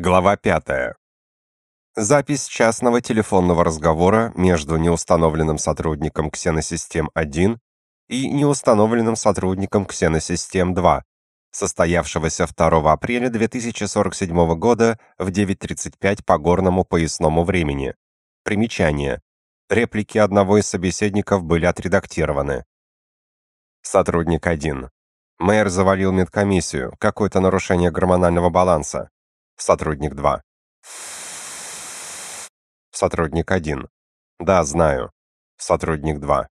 Глава 5. Запись частного телефонного разговора между неустановленным сотрудником Ксеносистем-1 и неустановленным сотрудником Ксеносистем-2, состоявшегося 2 апреля 2047 года в 9:35 по горному поясному времени. Примечание: реплики одного из собеседников были отредактированы. Сотрудник 1. Мэр завалил медкомиссию. Какое-то нарушение гормонального баланса. Сотрудник 2. Сотрудник 1. Да, знаю. Сотрудник 2.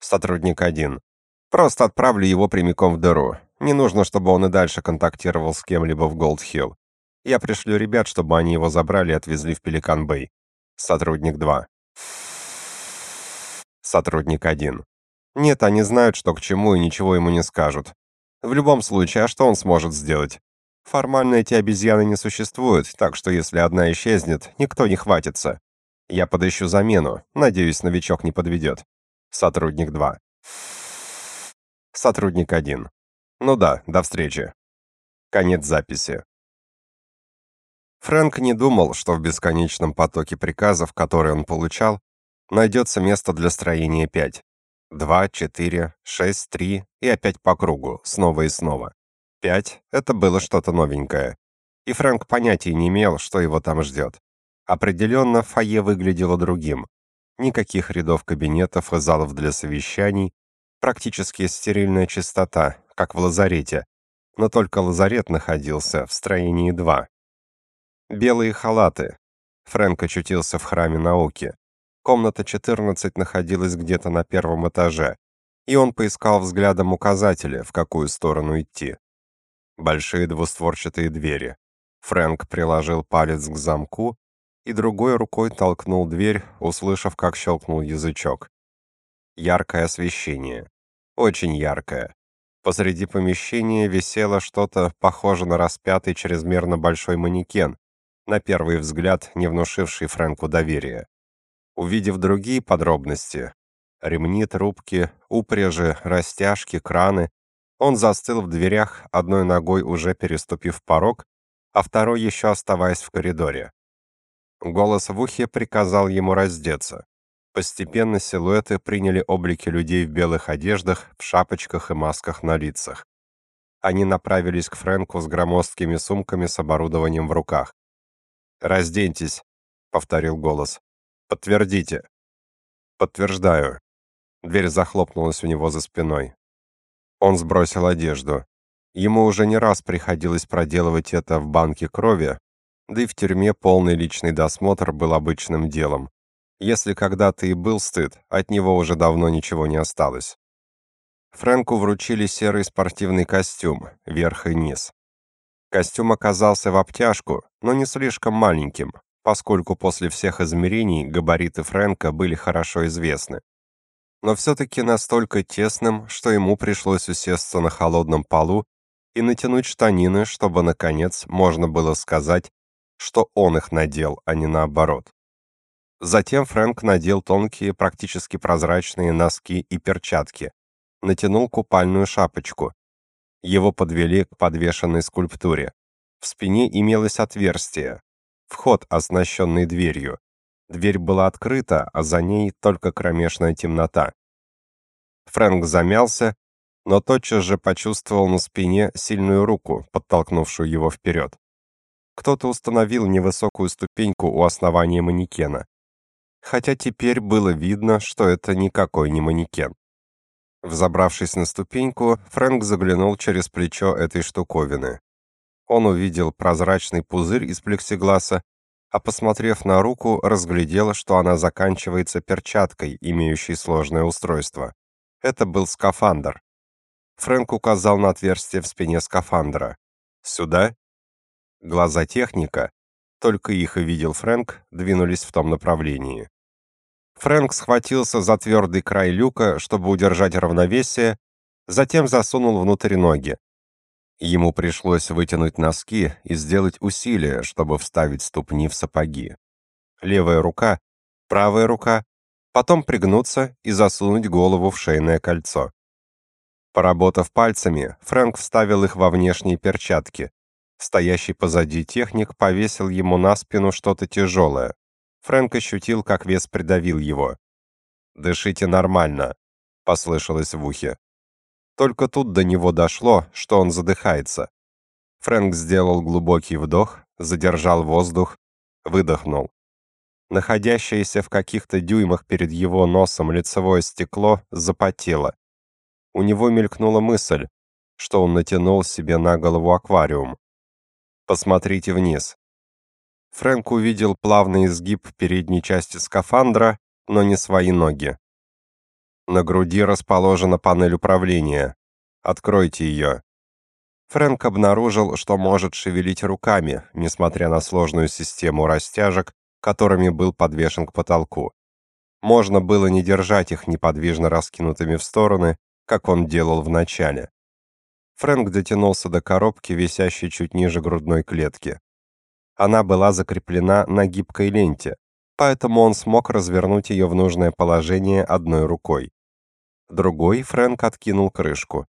Сотрудник 1. Просто отправлю его прямиком в дыру. Не нужно, чтобы он и дальше контактировал с кем-либо в Голд-Хилл. Я пришлю ребят, чтобы они его забрали и отвезли в Пеликан-Бэй. Сотрудник 2. Сотрудник 1. Нет, они знают, что к чему и ничего ему не скажут. В любом случае, а что он сможет сделать? Формально эти обезьяны не существуют, так что если одна исчезнет, никто не хватится. Я подыщу замену. Надеюсь, новичок не подведет. Сотрудник 2. Сотрудник 1. Ну да, до встречи. Конец записи. Фрэнк не думал, что в бесконечном потоке приказов, которые он получал, найдется место для строения 5. 2, 4, 6, 3 и опять по кругу, снова и снова. Пять — это было что-то новенькое. И Фрэнк понятия не имел, что его там ждет. Определенно, фойе выглядело другим. Никаких рядов кабинетов и залов для совещаний, практически стерильная чистота, как в лазарете. Но только лазарет находился в строении 2. Белые халаты. Фрэнк очутился в храме науки. Комната 14 находилась где-то на первом этаже, и он поискал взглядом указатели, в какую сторону идти большие двустворчатые двери. Фрэнк приложил палец к замку и другой рукой толкнул дверь, услышав, как щелкнул язычок. Яркое освещение. Очень яркое. Посреди помещения висело что-то похожее на распятый чрезмерно большой манекен, на первый взгляд не внушивший Фрэнку доверия. Увидев другие подробности — ремни, трубки, упряжи, растяжки, краны он застыл в дверях, одной ногой уже переступив порог, а второй еще оставаясь в коридоре. Голос в ухе приказал ему раздеться. Постепенно силуэты приняли облики людей в белых одеждах, в шапочках и масках на лицах. Они направились к Фрэнку с громоздкими сумками с оборудованием в руках. «Разденьтесь», — повторил голос. «Подтвердите». «Подтверждаю». Дверь захлопнулась у него за спиной. Он сбросил одежду. Ему уже не раз приходилось проделывать это в банке крови, да и в тюрьме полный личный досмотр был обычным делом. Если когда-то и был стыд, от него уже давно ничего не осталось. Фрэнку вручили серый спортивный костюм, верх и низ. Костюм оказался в обтяжку, но не слишком маленьким, поскольку после всех измерений габариты Фрэнка были хорошо известны но все-таки настолько тесным, что ему пришлось усесться на холодном полу и натянуть штанины, чтобы, наконец, можно было сказать, что он их надел, а не наоборот. Затем Фрэнк надел тонкие, практически прозрачные носки и перчатки, натянул купальную шапочку. Его подвели к подвешенной скульптуре. В спине имелось отверстие, вход, оснащенный дверью. Дверь была открыта, а за ней только кромешная темнота. Фрэнк замялся, но тотчас же почувствовал на спине сильную руку, подтолкнувшую его вперед. Кто-то установил невысокую ступеньку у основания манекена. Хотя теперь было видно, что это никакой не манекен. Взобравшись на ступеньку, Фрэнк заглянул через плечо этой штуковины. Он увидел прозрачный пузырь из плексигласа, а посмотрев на руку, разглядел, что она заканчивается перчаткой, имеющей сложное устройство. Это был скафандр. Фрэнк указал на отверстие в спине скафандра. «Сюда?» Глаза техника, только их и видел Фрэнк, двинулись в том направлении. Фрэнк схватился за твердый край люка, чтобы удержать равновесие, затем засунул внутрь ноги. Ему пришлось вытянуть носки и сделать усилие, чтобы вставить ступни в сапоги. Левая рука, правая рука, потом пригнуться и засунуть голову в шейное кольцо. Поработав пальцами, Фрэнк вставил их во внешние перчатки. Стоящий позади техник повесил ему на спину что-то тяжелое. Фрэнк ощутил, как вес придавил его. «Дышите нормально», — послышалось в ухе. Только тут до него дошло, что он задыхается. Фрэнк сделал глубокий вдох, задержал воздух, выдохнул. Находящееся в каких-то дюймах перед его носом лицевое стекло запотело. У него мелькнула мысль, что он натянул себе на голову аквариум. Посмотрите вниз. Фрэнк увидел плавный изгиб передней части скафандра, но не свои ноги. На груди расположена панель управления. Откройте ее. Фрэнк обнаружил, что может шевелить руками, несмотря на сложную систему растяжек, которыми был подвешен к потолку. Можно было не держать их неподвижно раскинутыми в стороны, как он делал в начале. Фрэнк дотянулся до коробки, висящей чуть ниже грудной клетки. Она была закреплена на гибкой ленте, поэтому он смог развернуть ее в нужное положение одной рукой. Другой Фрэнк откинул крышку.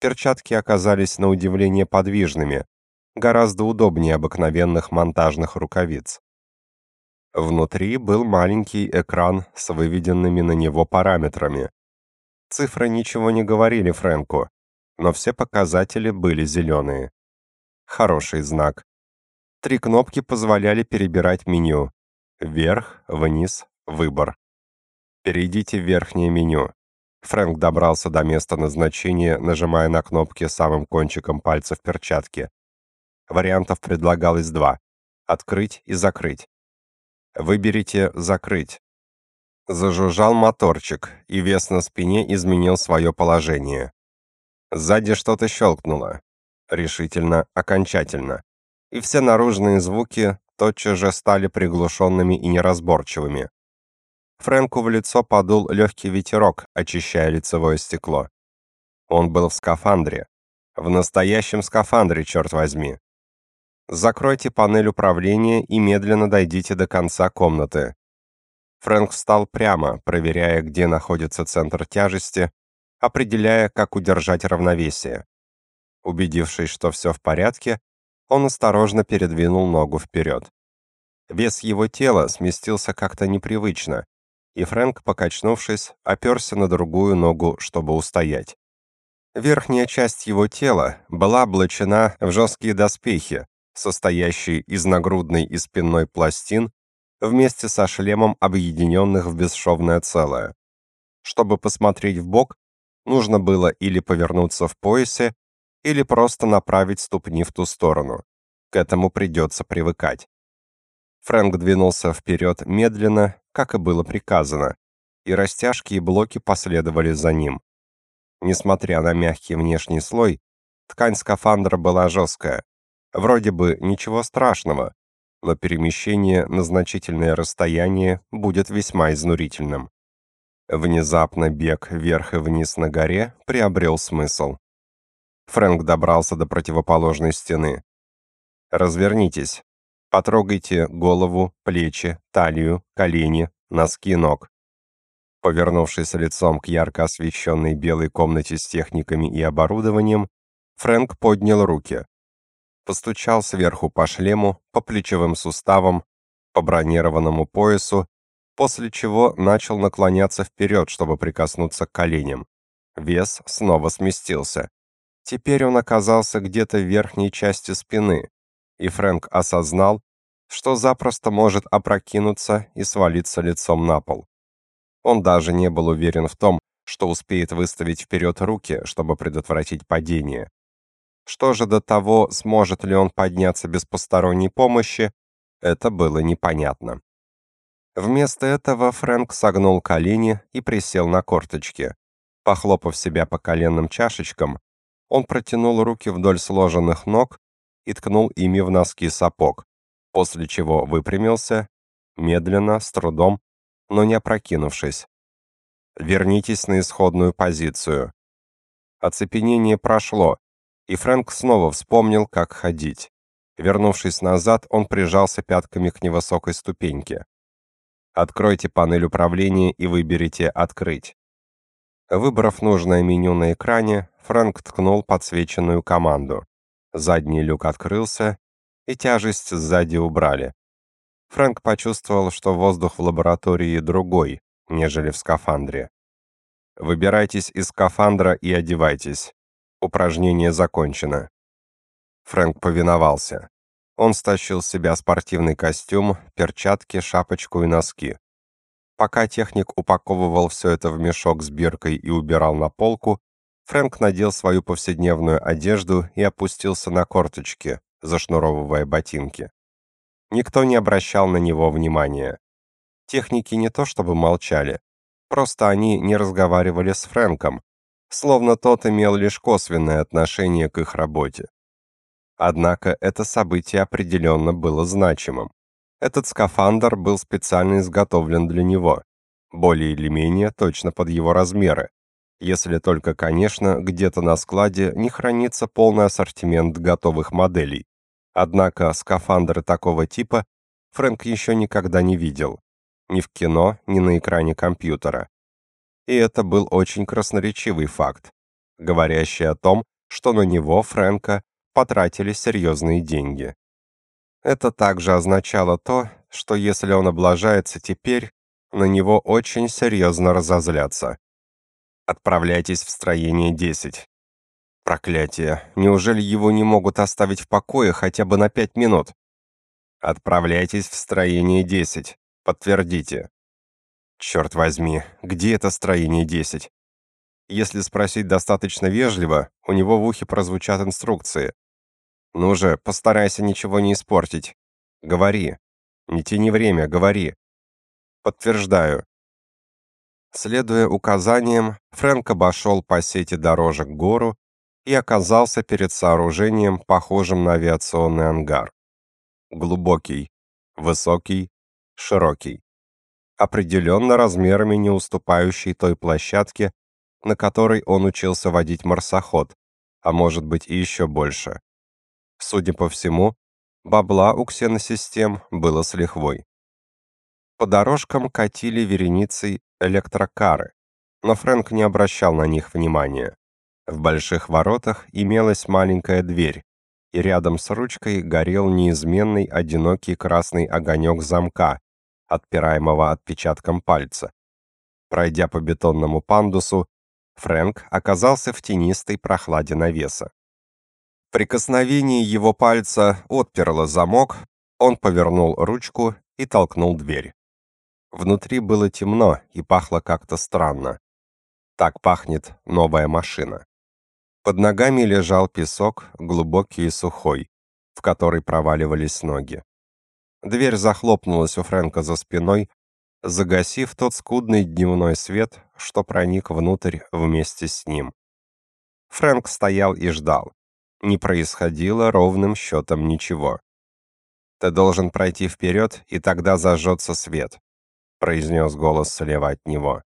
Перчатки оказались на удивление подвижными, гораздо удобнее обыкновенных монтажных рукавиц. Внутри был маленький экран с выведенными на него параметрами. Цифры ничего не говорили Фрэнку, но все показатели были зеленые. Хороший знак. Три кнопки позволяли перебирать меню. Вверх, вниз, выбор. Перейдите в верхнее меню. Фрэнк добрался до места назначения, нажимая на кнопки самым кончиком пальца в перчатке. Вариантов предлагалось два: открыть и закрыть. Выберите закрыть. Зажужжал моторчик, и вес на спине изменил свое положение. Сзади что-то щелкнуло. Решительно, окончательно. И все наружные звуки тотчас же стали приглушенными и неразборчивыми. Фрэнку в лицо подул легкий ветерок, очищая лицевое стекло. Он был в скафандре. В настоящем скафандре, черт возьми. Закройте панель управления и медленно дойдите до конца комнаты. Фрэнк встал прямо, проверяя, где находится центр тяжести, определяя, как удержать равновесие. Убедившись, что все в порядке, он осторожно передвинул ногу вперед. Вес его тела сместился как-то непривычно, и Фрэнк, покачнувшись, оперся на другую ногу, чтобы устоять. Верхняя часть его тела была облачена в жесткие доспехи, состоящие из нагрудной и спинной пластин, вместе со шлемом, объединенных в бесшовное целое. Чтобы посмотреть в бок, нужно было или повернуться в поясе, или просто направить ступни в ту сторону. К этому придется привыкать. Фрэнк двинулся вперед медленно, как и было приказано, и растяжки и блоки последовали за ним. Несмотря на мягкий внешний слой, ткань скафандра была жесткая. Вроде бы ничего страшного, но перемещение на значительное расстояние будет весьма изнурительным. Внезапно бег вверх и вниз на горе приобрел смысл. Фрэнк добрался до противоположной стены. «Развернитесь», Потрогайте голову, плечи, талию, колени, носки ног. Повернувшись лицом к ярко освещенной белой комнате с техниками и оборудованием, Фрэнк поднял руки. Постучал сверху по шлему, по плечевым суставам, по бронированному поясу, после чего начал наклоняться вперед, чтобы прикоснуться к коленям. Вес снова сместился. Теперь он оказался где-то в верхней части спины, и Фрэнк осознал, что запросто может опрокинуться и свалиться лицом на пол. Он даже не был уверен в том, что успеет выставить вперед руки, чтобы предотвратить падение. Что же до того, сможет ли он подняться без посторонней помощи, это было непонятно. Вместо этого Фрэнк согнул колени и присел на корточки. Похлопав себя по коленным чашечкам, он протянул руки вдоль сложенных ног и ткнул ими в носки сапог, после чего выпрямился, медленно, с трудом, но не опрокинувшись. Вернитесь на исходную позицию. Оцепенение прошло, и Фрэнк снова вспомнил, как ходить. Вернувшись назад, он прижался пятками к невысокой ступеньке. Откройте панель управления и выберите «Открыть». Выбрав нужное меню на экране, Фрэнк ткнул подсвеченную команду. Задний люк открылся, и тяжесть сзади убрали. Фрэнк почувствовал, что воздух в лаборатории другой, нежели в скафандре. Выбирайтесь из скафандра и одевайтесь. Упражнение закончено. Фрэнк повиновался. Он стащил с себя спортивный костюм, перчатки, шапочку и носки. Пока техник упаковывал все это в мешок с биркой и убирал на полку, Фрэнк надел свою повседневную одежду и опустился на корточки, зашнуровывая ботинки. Никто не обращал на него внимания. Техники не то чтобы молчали, просто они не разговаривали с Фрэнком, словно тот имел лишь косвенное отношение к их работе. Однако это событие определенно было значимым. Этот скафандр был специально изготовлен для него, более или менее точно под его размеры, если только, конечно, где-то на складе не хранится полный ассортимент готовых моделей. Однако скафандры такого типа Фрэнк еще никогда не видел. Ни в кино, ни на экране компьютера. И это был очень красноречивый факт, говорящий о том, что на него, Фрэнка, потратили серьезные деньги. Это также означало то, что если он облажается теперь, на него очень серьезно разозлятся. Отправляйтесь в строение 10. Проклятие. Неужели его не могут оставить в покое хотя бы на пять минут? Отправляйтесь в строение 10. Подтвердите. Черт возьми, где это строение 10? Если спросить достаточно вежливо, у него в ухе прозвучат инструкции. Ну же, постарайся ничего не испортить. Говори. Не тяни время, говори. Подтверждаю. Следуя указаниям, Фрэнк обошел по сети дорожек гору и оказался перед сооружением, похожим на авиационный ангар. Глубокий, высокий, широкий. Определенно размерами не уступающий той площадке, на которой он учился водить марсоход, а может быть и еще больше. Судя по всему, бабла у ксеносистем было с лихвой. По дорожкам катили вереницей электрокары, но Фрэнк не обращал на них внимания. В больших воротах имелась маленькая дверь, и рядом с ручкой горел неизменный одинокий красный огонек замка, отпираемого отпечатком пальца. Пройдя по бетонному пандусу, Фрэнк оказался в тенистой прохладе навеса. Прикосновение его пальца отперло замок, он повернул ручку и толкнул дверь. Внутри было темно и пахло как-то странно. Так пахнет новая машина. Под ногами лежал песок, глубокий и сухой, в который проваливались ноги. Дверь захлопнулась у Фрэнка за спиной, загасив тот скудный дневной свет, что проник внутрь вместе с ним. Фрэнк стоял и ждал не происходило ровным счетом ничего. «Ты должен пройти вперед, и тогда зажжется свет», — произнес голос слева от него.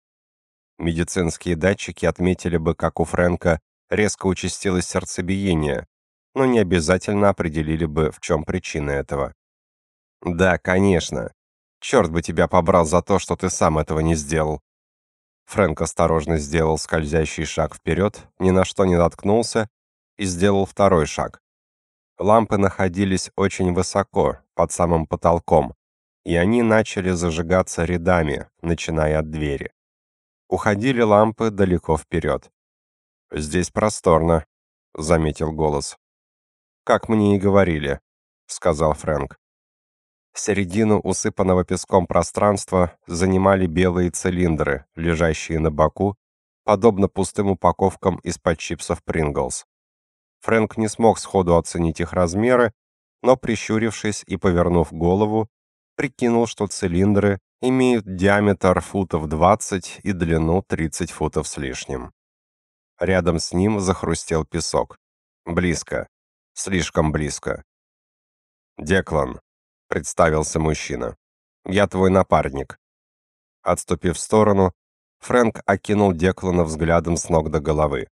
Медицинские датчики отметили бы, как у Фрэнка резко участилось сердцебиение, но не обязательно определили бы, в чем причина этого. «Да, конечно. Черт бы тебя побрал за то, что ты сам этого не сделал». Фрэнк осторожно сделал скользящий шаг вперед, ни на что не наткнулся и сделал второй шаг. Лампы находились очень высоко, под самым потолком, и они начали зажигаться рядами, начиная от двери. Уходили лампы далеко вперед. «Здесь просторно», — заметил голос. «Как мне и говорили», — сказал Фрэнк. Середину усыпанного песком пространства занимали белые цилиндры, лежащие на боку, подобно пустым упаковкам из-под чипсов Принглс. Фрэнк не смог сходу оценить их размеры, но, прищурившись и повернув голову, прикинул, что цилиндры имеют диаметр футов 20 и длину 30 футов с лишним. Рядом с ним захрустел песок. Близко. Слишком близко. «Деклан», — представился мужчина. «Я твой напарник». Отступив в сторону, Фрэнк окинул Деклана взглядом с ног до головы.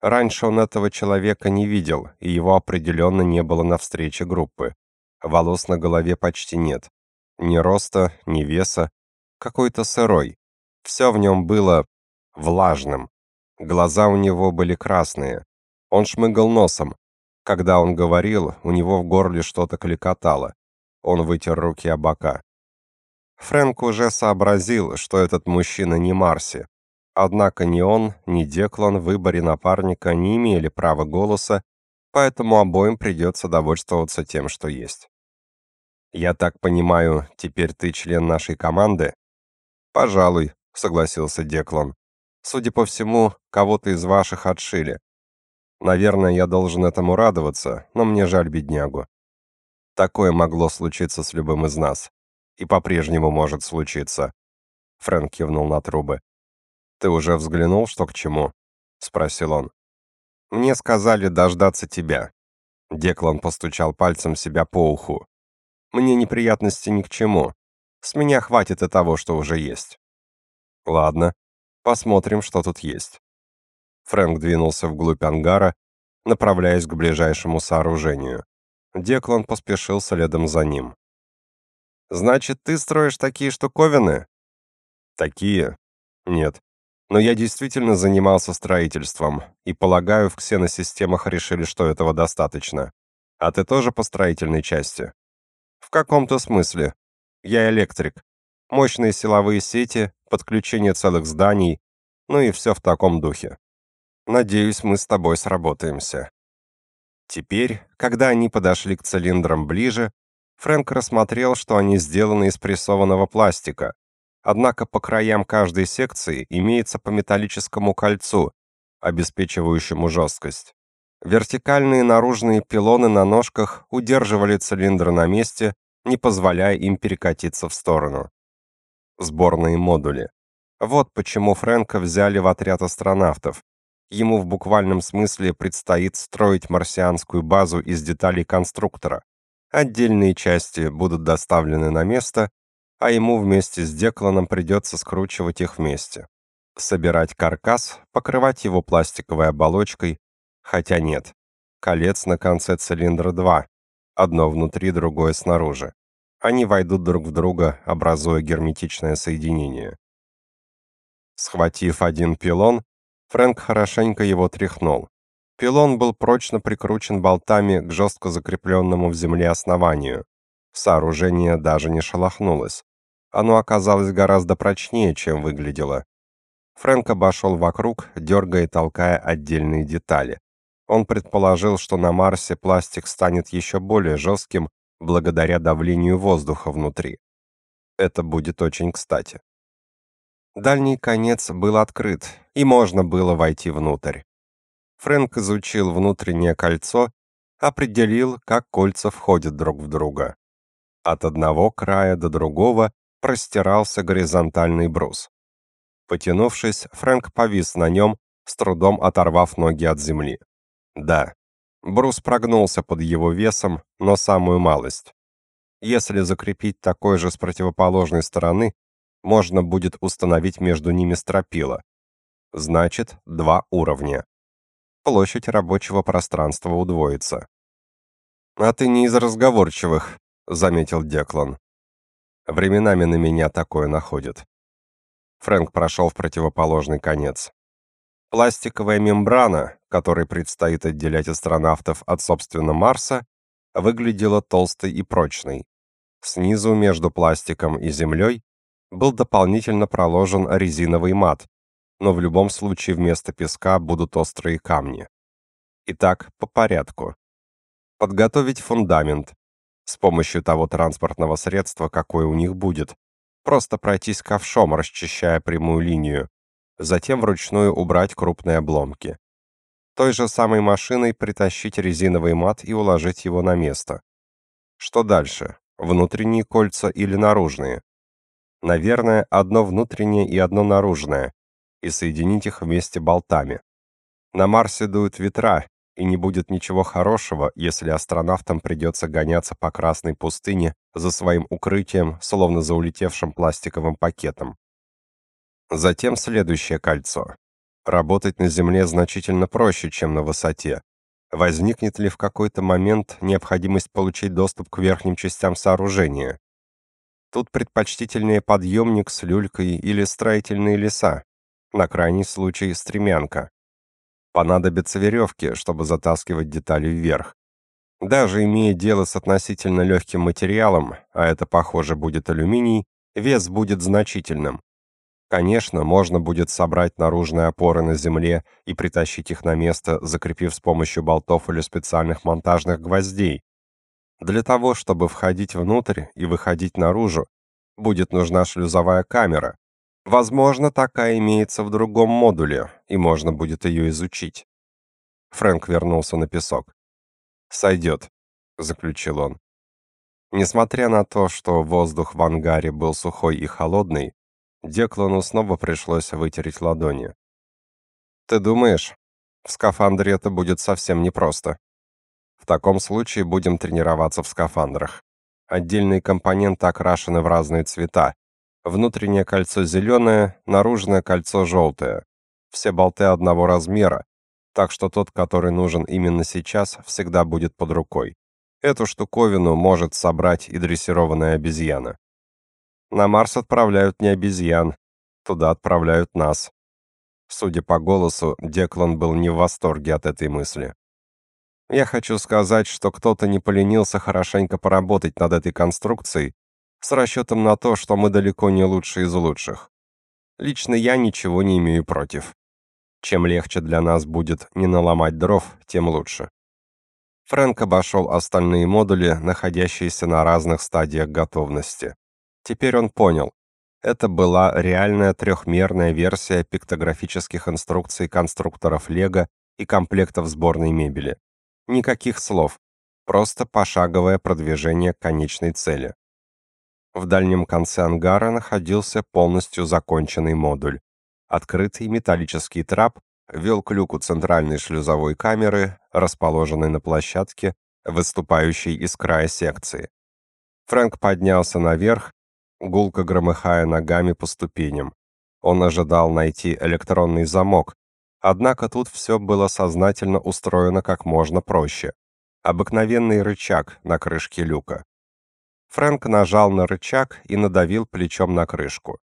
Раньше он этого человека не видел, и его определенно не было на встрече группы. Волос на голове почти нет. Ни роста, ни веса. Какой-то сырой. Все в нем было влажным. Глаза у него были красные. Он шмыгал носом. Когда он говорил, у него в горле что-то кликотало. Он вытер руки о бока. Фрэнк уже сообразил, что этот мужчина не Марси. Однако ни он, ни Деклан в выборе напарника не имели права голоса, поэтому обоим придется довольствоваться тем, что есть. «Я так понимаю, теперь ты член нашей команды?» «Пожалуй», — согласился Деклан. «Судя по всему, кого-то из ваших отшили. Наверное, я должен этому радоваться, но мне жаль беднягу. Такое могло случиться с любым из нас. И по-прежнему может случиться. Фрэнк кивнул на трубы. Ты уже взглянул, что к чему? спросил он. Мне сказали дождаться тебя. Деклан постучал пальцем себя по уху. Мне неприятности ни к чему. С меня хватит и того, что уже есть. Ладно, посмотрим, что тут есть. Фрэнк двинулся вглубь ангара, направляясь к ближайшему сооружению. Деклан поспешил следом за ним. «Значит, ты строишь такие штуковины?» «Такие? Нет. Но я действительно занимался строительством, и, полагаю, в ксеносистемах решили, что этого достаточно. А ты тоже по строительной части?» «В каком-то смысле. Я электрик. Мощные силовые сети, подключение целых зданий, ну и все в таком духе. Надеюсь, мы с тобой сработаемся. Теперь, когда они подошли к цилиндрам ближе, Фрэнк рассмотрел, что они сделаны из прессованного пластика. Однако по краям каждой секции имеется по металлическому кольцу, обеспечивающему жесткость. Вертикальные наружные пилоны на ножках удерживали цилиндры на месте, не позволяя им перекатиться в сторону. Сборные модули. Вот почему Фрэнка взяли в отряд астронавтов. Ему в буквальном смысле предстоит строить марсианскую базу из деталей конструктора. Отдельные части будут доставлены на место, а ему вместе с Декланом придется скручивать их вместе. Собирать каркас, покрывать его пластиковой оболочкой, хотя нет. Колец на конце цилиндра два, одно внутри, другое снаружи. Они войдут друг в друга, образуя герметичное соединение. Схватив один пилон, Фрэнк хорошенько его тряхнул. Пилон был прочно прикручен болтами к жестко закрепленному в земле основанию. Сооружение даже не шелохнулось. Оно оказалось гораздо прочнее, чем выглядело. Фрэнк обошел вокруг, дергая и толкая отдельные детали. Он предположил, что на Марсе пластик станет еще более жестким благодаря давлению воздуха внутри. Это будет очень кстати. Дальний конец был открыт, и можно было войти внутрь. Фрэнк изучил внутреннее кольцо, определил, как кольца входят друг в друга. От одного края до другого простирался горизонтальный брус. Потянувшись, Фрэнк повис на нем, с трудом оторвав ноги от земли. Да, брус прогнулся под его весом, но самую малость. Если закрепить такой же с противоположной стороны, можно будет установить между ними стропила. Значит, два уровня. Площадь рабочего пространства удвоится. «А ты не из разговорчивых», — заметил Деклан. «Временами на меня такое находит». Фрэнк прошел в противоположный конец. Пластиковая мембрана, которой предстоит отделять астронавтов от, собственно, Марса, выглядела толстой и прочной. Снизу между пластиком и землей был дополнительно проложен резиновый мат, но в любом случае вместо песка будут острые камни. Итак, по порядку. Подготовить фундамент с помощью того транспортного средства, какое у них будет. Просто пройтись ковшом, расчищая прямую линию, затем вручную убрать крупные обломки. Той же самой машиной притащить резиновый мат и уложить его на место. Что дальше? Внутренние кольца или наружные? Наверное, одно внутреннее и одно наружное, и соединить их вместе болтами. На Марсе дуют ветра, и не будет ничего хорошего, если астронавтам придется гоняться по красной пустыне за своим укрытием, словно за улетевшим пластиковым пакетом. Затем следующее кольцо. Работать на Земле значительно проще, чем на высоте. Возникнет ли в какой-то момент необходимость получить доступ к верхним частям сооружения? Тут предпочтительнее подъемник с люлькой или строительные леса, на крайний случай стремянка. Понадобятся веревки, чтобы затаскивать детали вверх. Даже имея дело с относительно легким материалом, а это, похоже, будет алюминий, вес будет значительным. Конечно, можно будет собрать наружные опоры на земле и притащить их на место, закрепив с помощью болтов или специальных монтажных гвоздей. Для того, чтобы входить внутрь и выходить наружу, будет нужна шлюзовая камера, Возможно, такая имеется в другом модуле, и можно будет ее изучить. Фрэнк вернулся на песок. «Сойдет», — заключил он. Несмотря на то, что воздух в ангаре был сухой и холодный, Деклану снова пришлось вытереть ладони. «Ты думаешь, в скафандре это будет совсем непросто?» «В таком случае будем тренироваться в скафандрах. Отдельные компоненты окрашены в разные цвета, Внутреннее кольцо зеленое, наружное кольцо желтое. Все болты одного размера, так что тот, который нужен именно сейчас, всегда будет под рукой. Эту штуковину может собрать и дрессированная обезьяна. На Марс отправляют не обезьян, туда отправляют нас. Судя по голосу, Деклан был не в восторге от этой мысли. Я хочу сказать, что кто-то не поленился хорошенько поработать над этой конструкцией с расчетом на то, что мы далеко не лучшие из лучших. Лично я ничего не имею против. Чем легче для нас будет не наломать дров, тем лучше. Фрэнк обошел остальные модули, находящиеся на разных стадиях готовности. Теперь он понял. Это была реальная трехмерная версия пиктографических инструкций конструкторов Лего и комплектов сборной мебели. Никаких слов, просто пошаговое продвижение к конечной цели. В дальнем конце ангара находился полностью законченный модуль. Открытый металлический трап вел к люку центральной шлюзовой камеры, расположенной на площадке, выступающей из края секции. Фрэнк поднялся наверх, гулко громыхая ногами по ступеням. Он ожидал найти электронный замок, однако тут все было сознательно устроено как можно проще. Обыкновенный рычаг на крышке люка. Фрэнк нажал на рычаг и надавил плечом на крышку.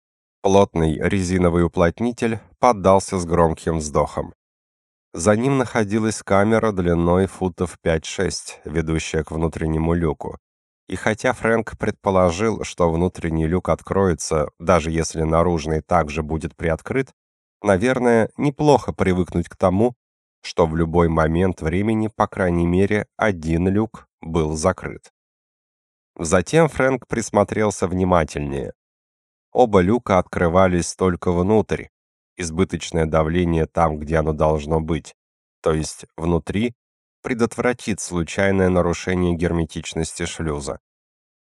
Плотный резиновый уплотнитель поддался с громким вздохом. За ним находилась камера длиной футов 5-6, ведущая к внутреннему люку. И хотя Фрэнк предположил, что внутренний люк откроется, даже если наружный также будет приоткрыт, наверное, неплохо привыкнуть к тому, что в любой момент времени, по крайней мере, один люк был закрыт. Затем Фрэнк присмотрелся внимательнее. Оба люка открывались только внутрь. Избыточное давление там, где оно должно быть, то есть внутри, предотвратит случайное нарушение герметичности шлюза.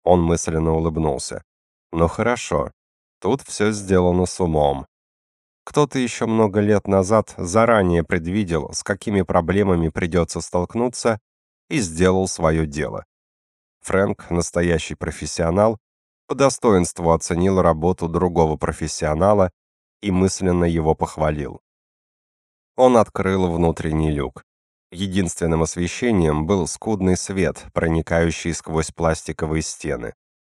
Он мысленно улыбнулся. Ну хорошо. Тут все сделано с умом. Кто-то еще много лет назад заранее предвидел, с какими проблемами придется столкнуться, и сделал свое дело. Фрэнк, настоящий профессионал, по достоинству оценил работу другого профессионала и мысленно его похвалил. Он открыл внутренний люк. Единственным освещением был скудный свет, проникающий сквозь пластиковые стены.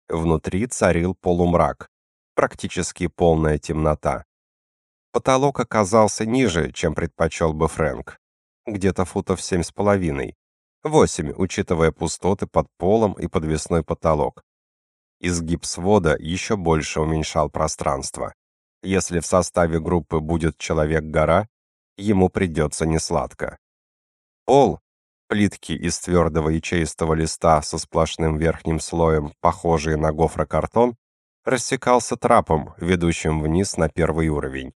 Внутри царил полумрак, практически полная темнота. Потолок оказался ниже, чем предпочел бы Фрэнк, где-то футов семь с половиной, 8, учитывая пустоты под полом и подвесной потолок. Изгиб свода еще больше уменьшал пространство. Если в составе группы будет человек-гора, ему придется несладко. Пол, плитки из твердого ячеистого листа со сплошным верхним слоем, похожие на гофрокартон, рассекался трапом, ведущим вниз на первый уровень.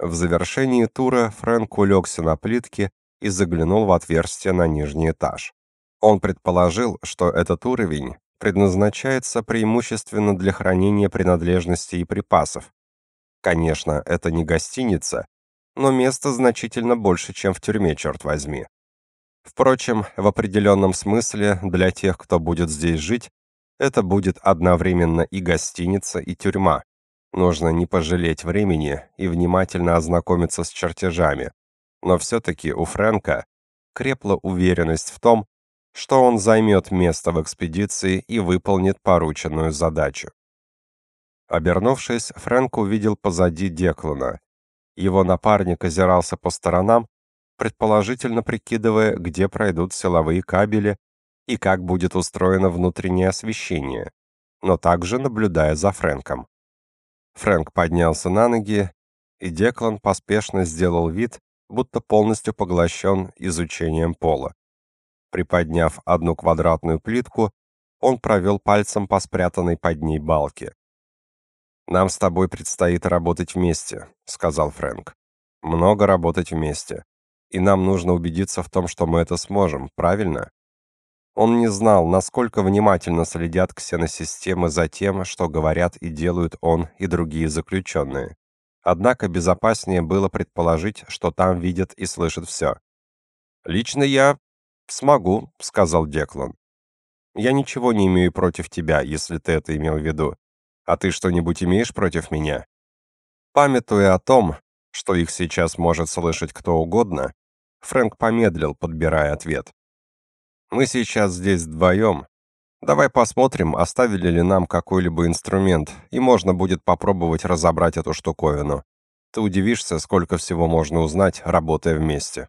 В завершении тура Фрэнк улегся на плитке и заглянул в отверстие на нижний этаж. Он предположил, что этот уровень предназначается преимущественно для хранения принадлежностей и припасов. Конечно, это не гостиница, но места значительно больше, чем в тюрьме, черт возьми. Впрочем, в определенном смысле для тех, кто будет здесь жить, это будет одновременно и гостиница, и тюрьма. Нужно не пожалеть времени и внимательно ознакомиться с чертежами, но все-таки у Фрэнка крепла уверенность в том, что он займет место в экспедиции и выполнит порученную задачу. Обернувшись, Фрэнк увидел позади Деклана. Его напарник озирался по сторонам, предположительно прикидывая, где пройдут силовые кабели и как будет устроено внутреннее освещение, но также наблюдая за Фрэнком. Фрэнк поднялся на ноги, и Деклан поспешно сделал вид, будто полностью поглощен изучением пола. Приподняв одну квадратную плитку, он провел пальцем по спрятанной под ней балке. «Нам с тобой предстоит работать вместе», — сказал Фрэнк. «Много работать вместе. И нам нужно убедиться в том, что мы это сможем, правильно?» Он не знал, насколько внимательно следят ксеносистемы за тем, что говорят и делают он и другие заключенные. Однако безопаснее было предположить, что там видят и слышат все. «Лично я смогу», — сказал Деклан. «Я ничего не имею против тебя, если ты это имел в виду. А ты что-нибудь имеешь против меня?» Памятуя о том, что их сейчас может слышать кто угодно, Фрэнк помедлил, подбирая ответ. Мы сейчас здесь вдвоем. Давай посмотрим, оставили ли нам какой-либо инструмент, и можно будет попробовать разобрать эту штуковину. Ты удивишься, сколько всего можно узнать, работая вместе.